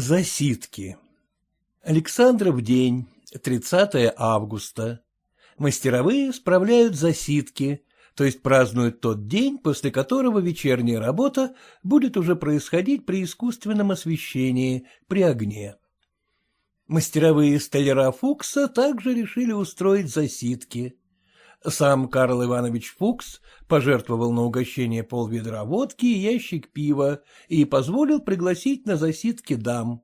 Засидки Александров день, 30 августа. Мастеровые справляют засидки, то есть празднуют тот день, после которого вечерняя работа будет уже происходить при искусственном освещении, при огне. Мастеровые столяра Фукса также решили устроить засидки. Сам Карл Иванович Фукс пожертвовал на угощение полведра водки и ящик пива и позволил пригласить на засидки дам.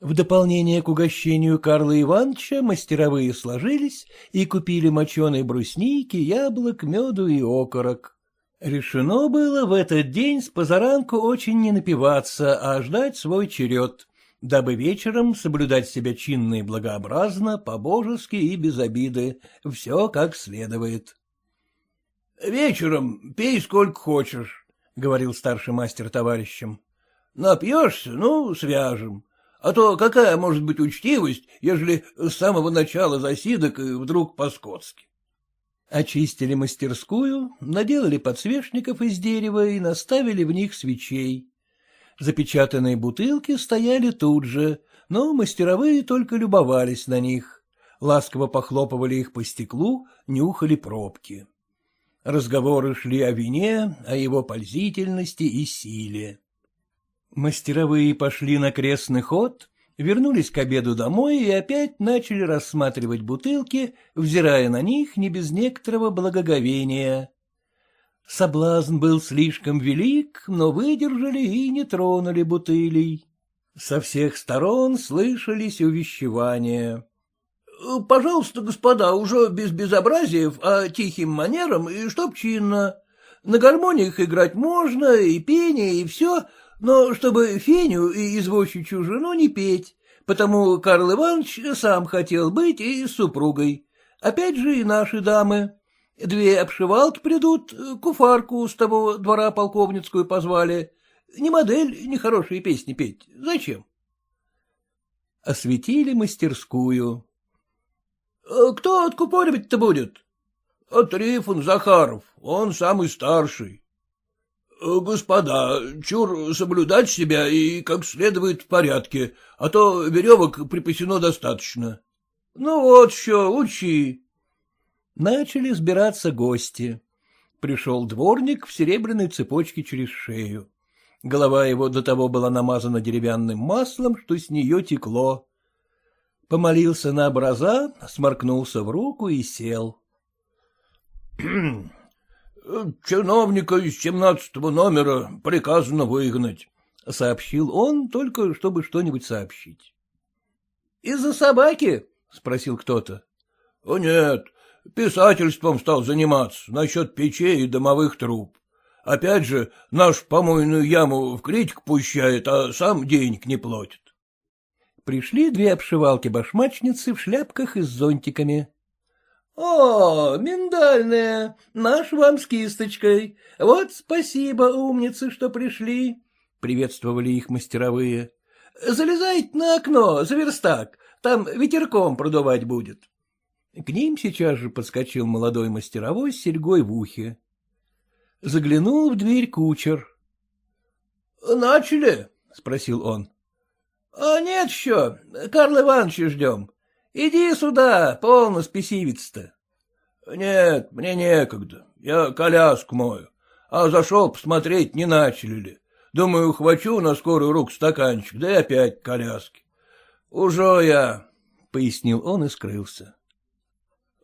В дополнение к угощению Карла Ивановича мастеровые сложились и купили моченой брусники, яблок, меду и окорок. Решено было в этот день с позаранку очень не напиваться, а ждать свой черед дабы вечером соблюдать себя чинно и благообразно, по-божески и без обиды, все как следует. — Вечером пей сколько хочешь, — говорил старший мастер товарищам. — Напьешься, ну, свяжем. А то какая может быть учтивость, ежели с самого начала засидок и вдруг по-скотски? Очистили мастерскую, наделали подсвечников из дерева и наставили в них свечей. Запечатанные бутылки стояли тут же, но мастеровые только любовались на них. Ласково похлопывали их по стеклу, нюхали пробки. Разговоры шли о вине, о его пользительности и силе. Мастеровые пошли на крестный ход, вернулись к обеду домой и опять начали рассматривать бутылки, взирая на них не без некоторого благоговения. Соблазн был слишком велик, но выдержали и не тронули бутылей. Со всех сторон слышались увещевания. — Пожалуйста, господа, уже без безобразиев, а тихим манером и чтоб чинно. На гармониях играть можно, и пение, и все, но чтобы Феню и извозчичью жену не петь, потому Карл Иванович сам хотел быть и с супругой. Опять же и наши дамы. Две обшивалки придут, куфарку с того двора полковницкую позвали. Не модель, не хорошие песни петь. Зачем? Осветили мастерскую. — Кто откупоривать-то будет? — Трифон Захаров, он самый старший. — Господа, чур соблюдать себя и как следует в порядке, а то веревок припасено достаточно. — Ну вот что, учи. Начали сбираться гости. Пришел дворник в серебряной цепочке через шею. Голова его до того была намазана деревянным маслом, что с нее текло. Помолился на образа, сморкнулся в руку и сел. — Чиновника из семнадцатого номера приказано выгнать, — сообщил он, только чтобы что-нибудь сообщить. — Из-за собаки? — спросил кто-то. — Нет, Писательством стал заниматься насчет печей и домовых труб. Опять же, наш помойную яму в критик пущает, а сам денег не платит. Пришли две обшивалки-башмачницы в шляпках и с зонтиками. — О, миндальная, наш вам с кисточкой. Вот спасибо, умницы, что пришли, — приветствовали их мастеровые. — Залезайте на окно, за верстак, там ветерком продувать будет. К ним сейчас же подскочил молодой мастеровой с серьгой в ухе. Заглянул в дверь кучер. — Начали? — спросил он. — А нет еще, Карл Ивановича ждем. Иди сюда, полно спесивец-то. — Нет, мне некогда, я коляску мою, а зашел посмотреть, не начали ли. Думаю, хвачу на скорую руку стаканчик, да и опять коляски. — Уже я, — пояснил он и скрылся. —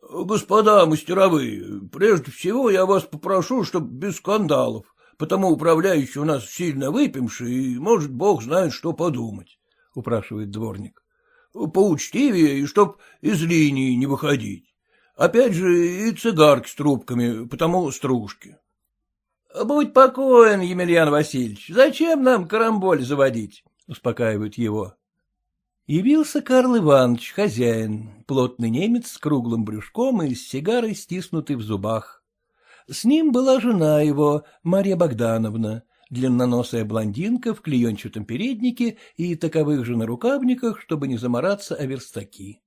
Господа мастеровые, прежде всего я вас попрошу, чтоб без скандалов, потому управляющий у нас сильно выпивший, и, может, бог знает, что подумать, — упрашивает дворник. — Поучтивее, и чтоб из линии не выходить. Опять же и цигарки с трубками, потому стружки. — Будь покоен, Емельян Васильевич, зачем нам карамболь заводить? — успокаивают его. Явился Карл Иванович, хозяин, плотный немец с круглым брюшком и с сигарой, стиснутой в зубах. С ним была жена его, Марья Богдановна, длинноносая блондинка в клеенчатом переднике и таковых же нарукавниках, чтобы не замораться о верстаки.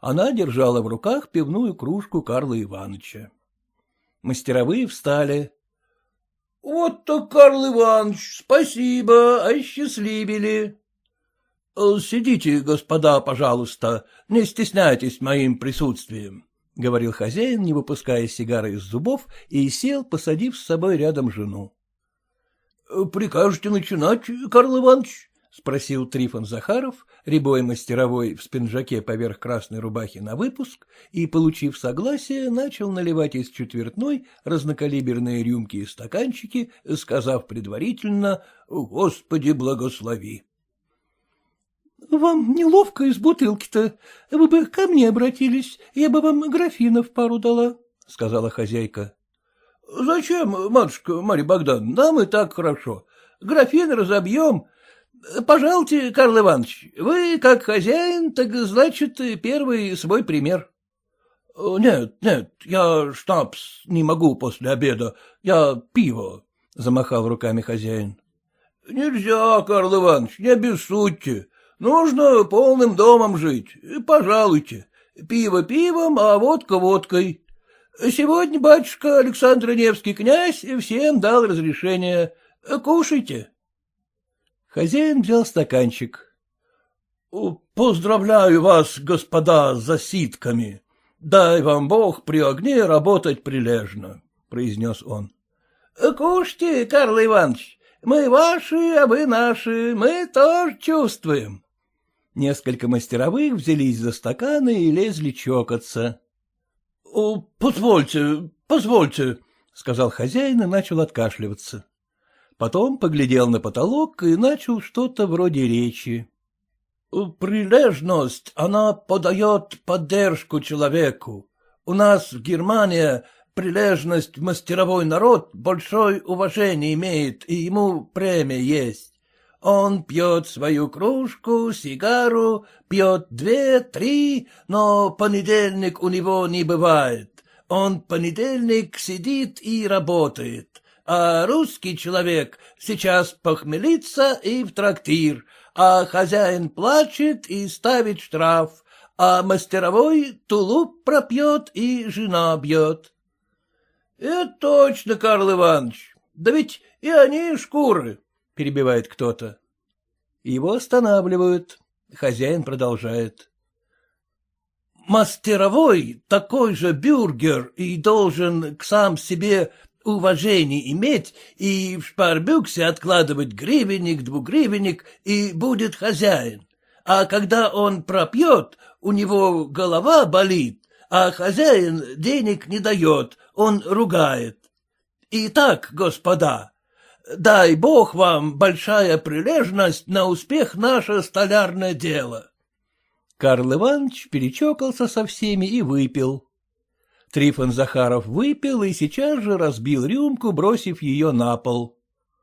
Она держала в руках пивную кружку Карла Ивановича. Мастеровые встали. — Вот так, Карл Иванович, спасибо, осчастливили. — Сидите, господа, пожалуйста, не стесняйтесь моим присутствием, — говорил хозяин, не выпуская сигары из зубов, и сел, посадив с собой рядом жену. — Прикажете начинать, Карл Иванович? — спросил Трифон Захаров, рябой мастеровой в спинжаке поверх красной рубахи на выпуск, и, получив согласие, начал наливать из четвертной разнокалиберные рюмки и стаканчики, сказав предварительно «Господи, благослови». — Вам неловко из бутылки-то. Вы бы ко мне обратились, я бы вам графинов пару дала, — сказала хозяйка. — Зачем, матушка Марья Богдан, нам и так хорошо. Графин разобьем. Пожалуйте, Карл Иванович, вы как хозяин, так значит, первый свой пример. — Нет, нет, я штабс не могу после обеда, я пиво, — замахал руками хозяин. — Нельзя, Карл Иванович, не обессудьте. Нужно полным домом жить. Пожалуйте. Пиво пивом, а водка водкой. Сегодня батюшка Александр Невский князь всем дал разрешение. Кушайте. Хозяин взял стаканчик. — Поздравляю вас, господа, с засидками. Дай вам Бог при огне работать прилежно, — произнес он. — Кушайте, Карл Иванович. Мы ваши, а вы наши. Мы тоже чувствуем. Несколько мастеровых взялись за стаканы и лезли чокаться. — Позвольте, позвольте, — сказал хозяин и начал откашливаться. Потом поглядел на потолок и начал что-то вроде речи. — Прилежность, она подает поддержку человеку. У нас в Германии прилежность мастеровой народ большое уважение имеет, и ему премия есть. Он пьет свою кружку, сигару, пьет две, три, но понедельник у него не бывает. Он понедельник сидит и работает, а русский человек сейчас похмелится и в трактир, а хозяин плачет и ставит штраф, а мастеровой тулуп пропьет и жена бьет. — Это точно, Карл Иванович, да ведь и они шкуры. — перебивает кто-то. Его останавливают. Хозяин продолжает. Мастеровой такой же бюргер и должен к сам себе уважение иметь и в шпарбюксе откладывать гривенник, двугривенник, и будет хозяин. А когда он пропьет, у него голова болит, а хозяин денег не дает, он ругает. Итак, господа, дай бог вам большая прилежность на успех наше столярное дело. Карл Иванович перечокался со всеми и выпил. Трифон Захаров выпил и сейчас же разбил рюмку, бросив ее на пол.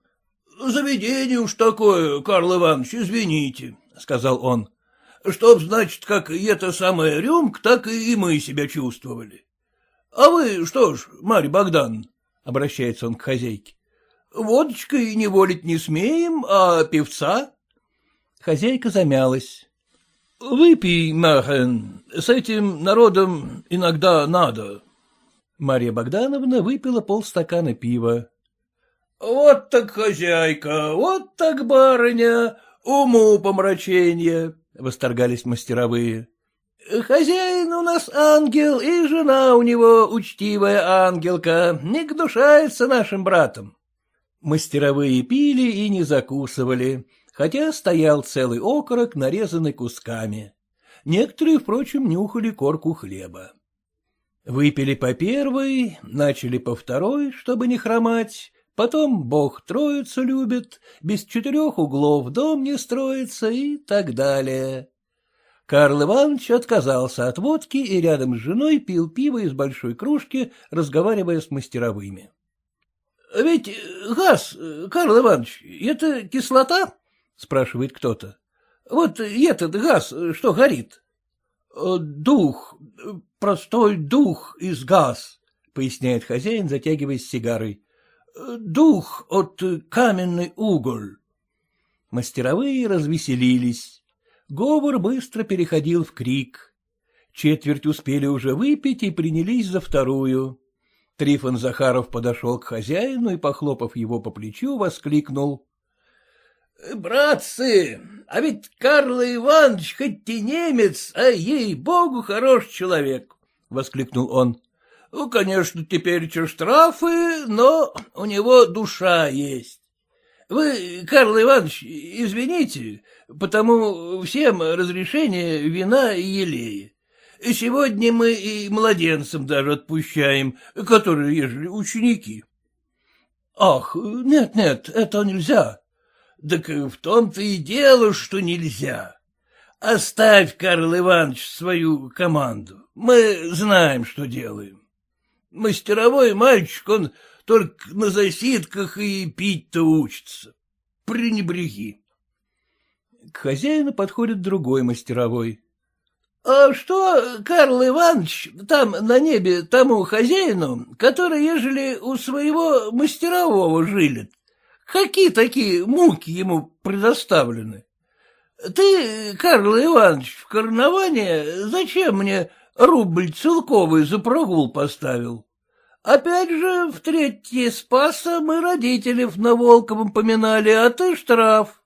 — Заведение уж такое, Карл Иванович, извините, — сказал он. — Чтоб, значит, как и эта самая рюмка, так и мы себя чувствовали. — А вы что ж, Марья Богдан, — обращается он к хозяйке, Водочкой не волить не смеем, а певца? Хозяйка замялась. — Выпей, Махен, с этим народом иногда надо. Марья Богдановна выпила полстакана пива. — Вот так хозяйка, вот так барыня, уму помраченье, — восторгались мастеровые. — Хозяин у нас ангел, и жена у него учтивая ангелка, не гнушается нашим братом. Мастеровые пили и не закусывали, хотя стоял целый окорок, нарезанный кусками. Некоторые, впрочем, нюхали корку хлеба. Выпили по первой, начали по второй, чтобы не хромать, потом Бог троицу любит, без четырех углов дом не строится и так далее. Карл Иванович отказался от водки и рядом с женой пил пиво из большой кружки, разговаривая с мастеровыми. — Ведь газ, Карл Иванович, это кислота? — спрашивает кто-то. — Вот этот газ, что горит. — Дух, простой дух из газ, — поясняет хозяин, затягиваясь сигарой. — Дух от каменный уголь. Мастеровые развеселились. Говор быстро переходил в крик. Четверть успели уже выпить и принялись за вторую. Трифон Захаров подошел к хозяину и, похлопав его по плечу, воскликнул. — Братцы, А ведь Карл Иванович хоть и немец, а ей-богу хорош человек, — воскликнул он. — Ну, конечно, теперь штрафы, но у него душа есть. Вы, Карл Иванович, извините, потому всем разрешение вина и елея. Сегодня мы и младенцам даже отпущаем, которые, ежели ученики. — Ах, нет-нет, это нельзя. Так в том-то и дело, что нельзя. Оставь, Карл Иванович, свою команду. Мы знаем, что делаем. Мастеровой мальчик, он только на засидках и пить-то учится. Пренебреги. К хозяину подходит другой мастеровой. — А что, Карл Иванович, там на небе тому хозяину, который, ежели у своего мастерового жилит, какие такие муки ему предоставлены? Ты, Карл Иванович, в карнаване зачем мне рубль целковый за прогул поставил? Опять же, в третье Спаса мы родителей на Волковом поминали, а ты штраф.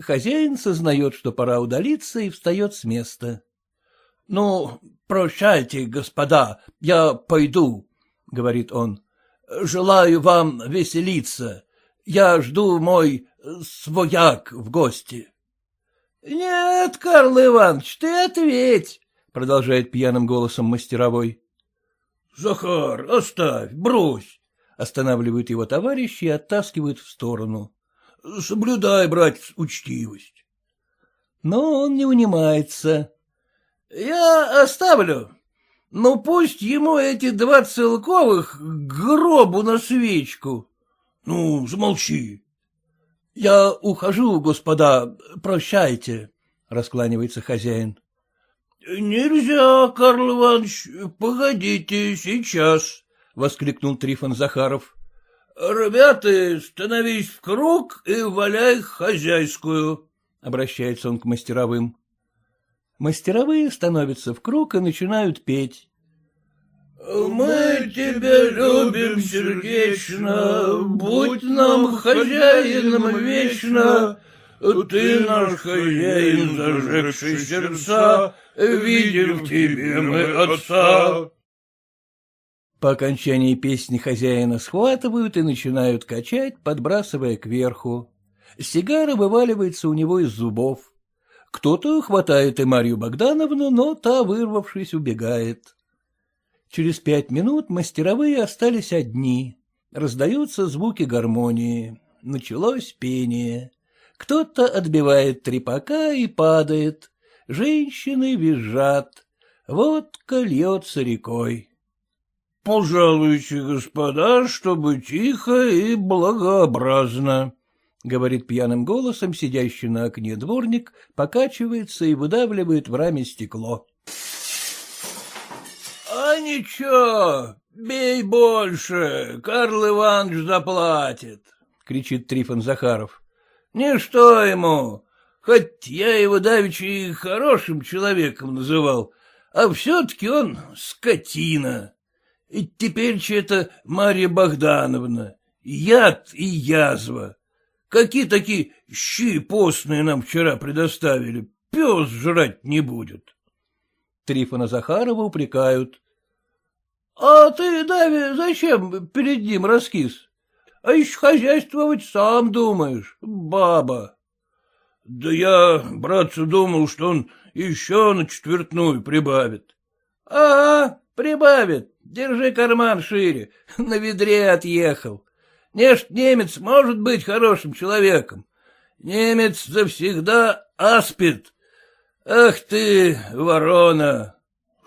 Хозяин сознает, что пора удалиться, и встает с места. — Ну, прощайте, господа, я пойду, — говорит он. — Желаю вам веселиться. Я жду мой свояк в гости. — Нет, Карл Иванович, ты ответь, — продолжает пьяным голосом мастеровой. — Захар, оставь, брось, — останавливает его товарищ и оттаскивает в сторону. Соблюдай, братец, учтивость. Но он не унимается. Я оставлю. Ну, пусть ему эти два целковых гробу на свечку. Ну, замолчи. Я ухожу, господа, прощайте, — раскланивается хозяин. — Нельзя, Карл Иванович, погодите, сейчас, — воскликнул Трифон Захаров. — Ребята, становись в круг и валяй хозяйскую, — обращается он к мастеровым. Мастеровые становятся в круг и начинают петь. Мы тебя любим сердечно, будь нам хозяином вечно, ты наш хозяин, зажегший сердца, видим в тебе мы отца. По окончании песни хозяина схватывают и начинают качать, подбрасывая кверху. Сигара вываливается у него из зубов. Кто-то хватает и Марью Богдановну, но та, вырвавшись, убегает. Через пять минут мастеровые остались одни. Раздаются звуки гармонии. Началось пение. Кто-то отбивает трепака и падает. Женщины визжат. Водка льется рекой. Пожалуйте, господа, чтобы тихо и благообразно, — говорит пьяным голосом сидящий на окне дворник, покачивается и выдавливает в раме стекло. — А ничего, бей больше, Карл Иванович заплатит, — кричит Трифон Захаров. — Ничто ему, хоть я его давеча и хорошим человеком называл, а все-таки он скотина. Теперь это Марья Богдановна, яд и язва. Какие такие щи постные нам вчера предоставили, пес жрать не будет. Трифона Захарова упрекают. — А ты, Дави, зачем перед ним раскис? А еще хозяйствовать сам думаешь, баба. — Да я, братцу, думал, что он еще на четвертную прибавит. — А, прибавит, Держи карман шире, на ведре отъехал. Нечто немец может быть хорошим человеком. Немец завсегда аспид. Ах ты, ворона!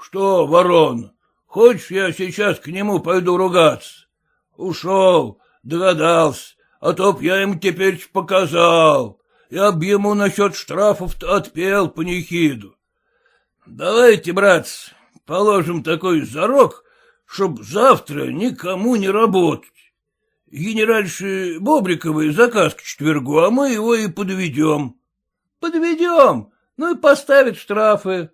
Что, ворон? Хочешь, я сейчас к нему пойду ругаться? Ушел, догадался, а то б я ему теперь показал. Я б ему насчет штрафов отпел панихиду. Давайте, братцы, положим такой зарок, чтоб завтра никому не работать. Генеральши Бобриковой заказ к четвергу, а мы его и подведем. Подведем, ну и поставят штрафы.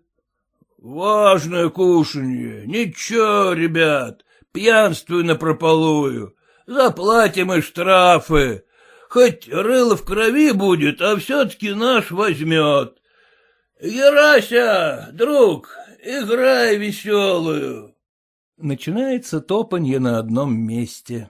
Важное кушанье. Ничего, ребят, пьянствую напропалую. Заплатим и штрафы. Хоть рыло в крови будет, а все-таки наш возьмет. Ерася, друг, играй веселую. Начинается топанье на одном месте.